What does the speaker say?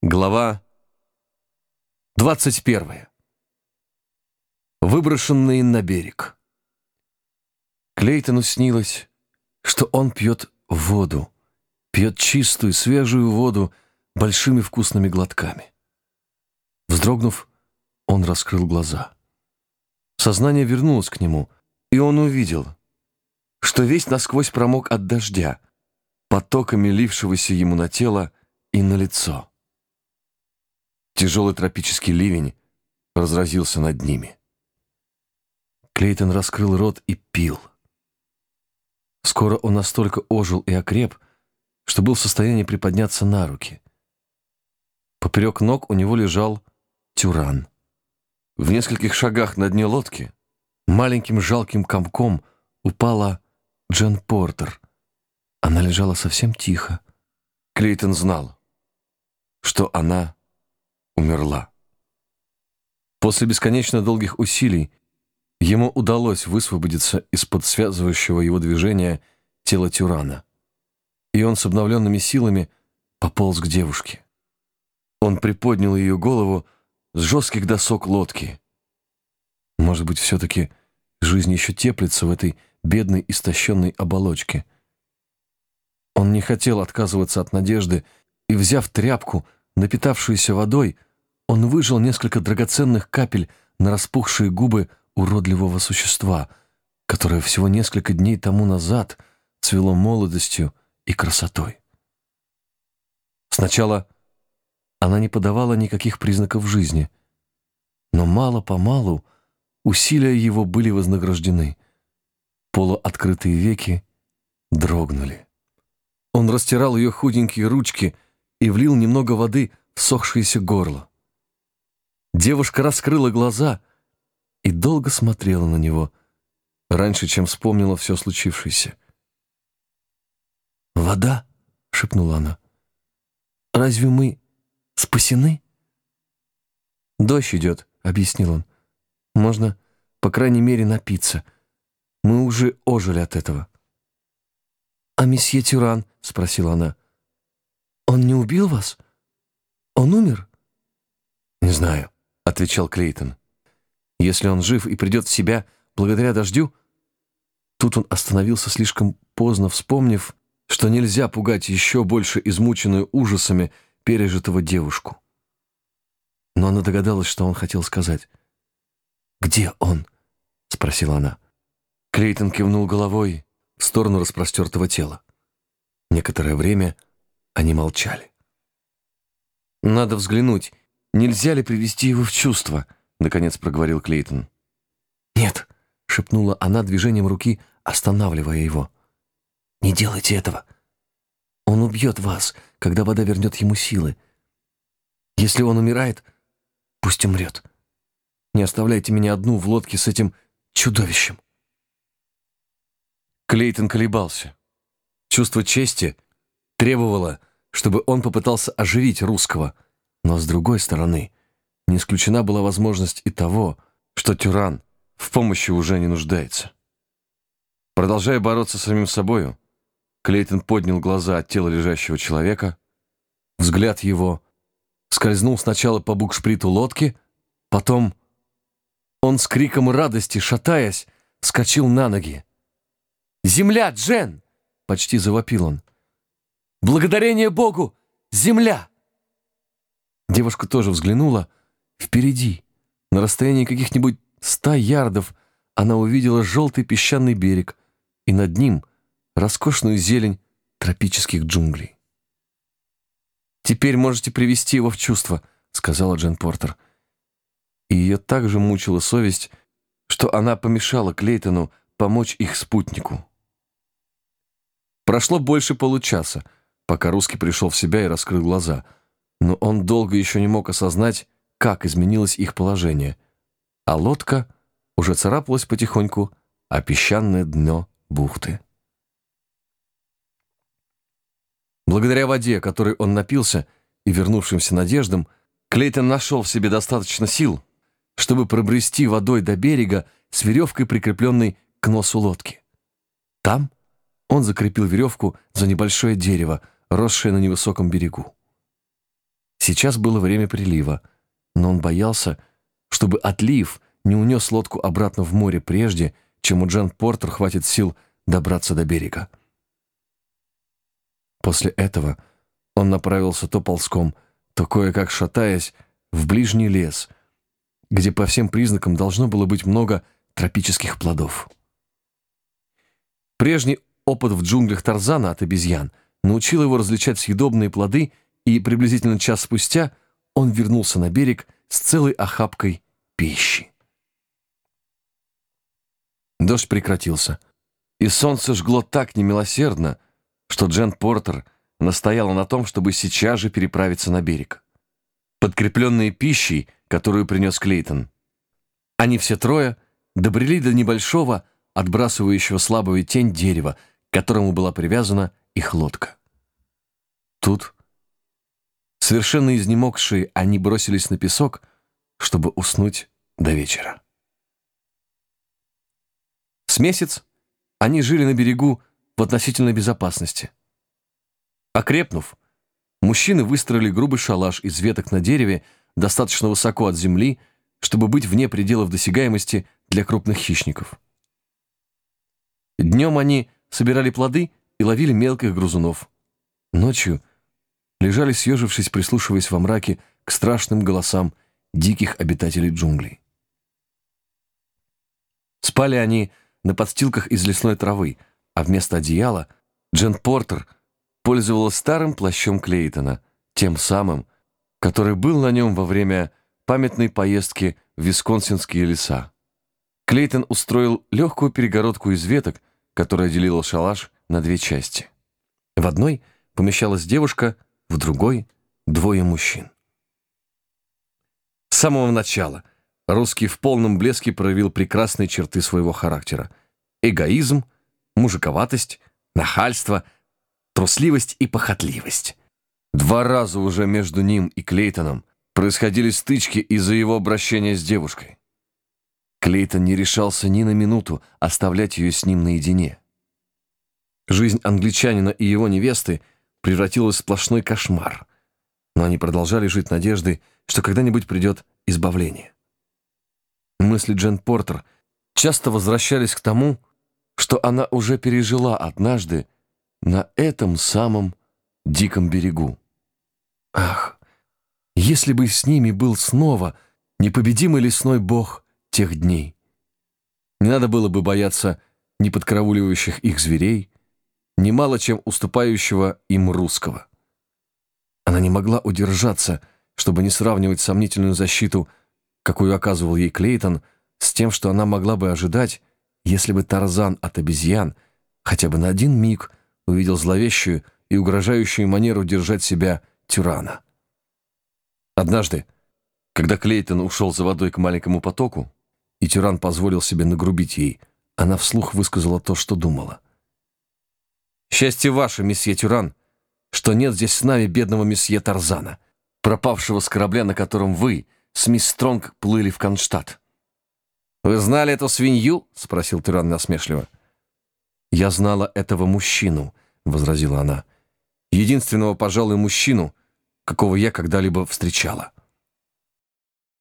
Глава 21. Выброшенные на берег. Клейтону снилось, что он пьет воду, пьет чистую, свежую воду большими вкусными глотками. Вздрогнув, он раскрыл глаза. Сознание вернулось к нему, и он увидел, что весь насквозь промок от дождя, потоками лившегося ему на тело и на лицо. Тяжелый тропический ливень разразился над ними. Клейтон раскрыл рот и пил. Скоро он настолько ожил и окреп, что был в состоянии приподняться на руки. Поперек ног у него лежал тюран. В нескольких шагах на дне лодки маленьким жалким комком упала Джен Портер. Она лежала совсем тихо. Клейтон знал, что она умерла. После бесконечно долгих усилий ему удалось высвободиться из-под связывающего его движения тела Тюрана, и он с обновленными силами пополз к девушке. Он приподнял ее голову с жестких досок лодки. Может быть, все-таки жизнь еще теплится в этой бедной истощенной оболочке. Он не хотел отказываться от надежды и, взяв тряпку, напитавшуюся водой, он выжил несколько драгоценных капель на распухшие губы уродливого существа, которое всего несколько дней тому назад цвело молодостью и красотой. Сначала она не подавала никаких признаков жизни, но мало-помалу усилия его были вознаграждены. Полуоткрытые веки дрогнули. Он растирал ее худенькие ручки и влил немного воды в сохшееся горло. Девушка раскрыла глаза и долго смотрела на него, раньше, чем вспомнила все случившееся. «Вода?» — шепнула она. «Разве мы спасены?» «Дождь идет», — объяснил он. «Можно, по крайней мере, напиться. Мы уже ожили от этого». «А месье Тюран?» — спросила она. «Он не убил вас? Он умер?» «Не знаю отвечал Клейтон. Если он жив и придет в себя благодаря дождю... Тут он остановился слишком поздно, вспомнив, что нельзя пугать еще больше измученную ужасами пережитого девушку. Но она догадалась, что он хотел сказать. «Где он?» — спросила она. Клейтон кивнул головой в сторону распростертого тела. Некоторое время они молчали. «Надо взглянуть, Нельзя ли привести его в чувство?» — наконец проговорил Клейтон. «Нет», — шепнула она движением руки, останавливая его. «Не делайте этого. Он убьет вас, когда вода вернет ему силы. Если он умирает, пусть умрет. Не оставляйте меня одну в лодке с этим чудовищем». Клейтон колебался. Чувство чести требовало, чтобы он попытался оживить русского — но с другой стороны, не исключена была возможность и того, что Тюран в помощи уже не нуждается. Продолжая бороться с самим собою, Клейтон поднял глаза от тела лежащего человека. Взгляд его скользнул сначала по букшприту лодки, потом он с криком радости, шатаясь, вскочил на ноги. «Земля, Джен!» — почти завопил он. «Благодарение Богу! Земля!» Девушка тоже взглянула. Впереди, на расстоянии каких-нибудь ста ярдов, она увидела желтый песчаный берег и над ним роскошную зелень тропических джунглей. «Теперь можете привести его в чувство», — сказала Джен Портер. И ее также мучила совесть, что она помешала Клейтону помочь их спутнику. Прошло больше получаса, пока русский пришел в себя и раскрыл глаза — но он долго еще не мог осознать, как изменилось их положение, а лодка уже царапалась потихоньку о песчаное дно бухты. Благодаря воде, которой он напился, и вернувшимся надеждам, Клейтон нашел в себе достаточно сил, чтобы пробрести водой до берега с веревкой, прикрепленной к носу лодки. Там он закрепил веревку за небольшое дерево, росшее на невысоком берегу. Сейчас было время прилива, но он боялся, чтобы отлив не унес лодку обратно в море прежде, чем у Джен Портер хватит сил добраться до берега. После этого он направился то ползком, то кое-как шатаясь в ближний лес, где по всем признакам должно было быть много тропических плодов. Прежний опыт в джунглях Тарзана от обезьян научил его различать съедобные плоды, и приблизительно час спустя он вернулся на берег с целой охапкой пищи. Дождь прекратился, и солнце жгло так немилосердно, что Джен Портер настояла на том, чтобы сейчас же переправиться на берег. Подкрепленные пищей, которую принес Клейтон, они все трое добрели до небольшого, отбрасывающего слабую тень дерева, к которому была привязана их лодка. Тут, совершенно изнемогшие, они бросились на песок, чтобы уснуть до вечера. С месяц они жили на берегу в относительной безопасности. Окрепнув, мужчины выстроили грубый шалаш из веток на дереве достаточно высоко от земли, чтобы быть вне пределов досягаемости для крупных хищников. Днем они собирали плоды и ловили мелких грызунов. Ночью лежали съежившись, прислушиваясь во мраке к страшным голосам диких обитателей джунглей. Спали они на подстилках из лесной травы, а вместо одеяла Джен Портер пользовалась старым плащом Клейтона, тем самым, который был на нем во время памятной поездки в Висконсинские леса. Клейтон устроил легкую перегородку из веток, которая делила шалаш на две части. В одной помещалась девушка, в другой — двое мужчин. С самого начала русский в полном блеске проявил прекрасные черты своего характера. Эгоизм, мужиковатость, нахальство, трусливость и похотливость. Два раза уже между ним и Клейтоном происходили стычки из-за его обращения с девушкой. Клейтон не решался ни на минуту оставлять ее с ним наедине. Жизнь англичанина и его невесты превратилась в сплошной кошмар, но они продолжали жить надеждой, что когда-нибудь придет избавление. Мысли Джен Портер часто возвращались к тому, что она уже пережила однажды на этом самом диком берегу. Ах, если бы с ними был снова непобедимый лесной бог тех дней. Не надо было бы бояться ни подкарауливающих их зверей, ни мало чем уступающего им русского. Она не могла удержаться, чтобы не сравнивать сомнительную защиту, какую оказывал ей Клейтон, с тем, что она могла бы ожидать, если бы Тарзан от обезьян хотя бы на один миг увидел зловещую и угрожающую манеру держать себя тирана. Однажды, когда Клейтон ушел за водой к маленькому потоку, и тиран позволил себе нагрубить ей, она вслух высказала то, что думала. «Счастье ваше, месье Тюран, что нет здесь с нами бедного месье Тарзана, пропавшего с корабля, на котором вы с мисс Стронг плыли в Конштадт». «Вы знали эту свинью?» — спросил Тюран насмешливо. «Я знала этого мужчину», — возразила она. «Единственного, пожалуй, мужчину, какого я когда-либо встречала».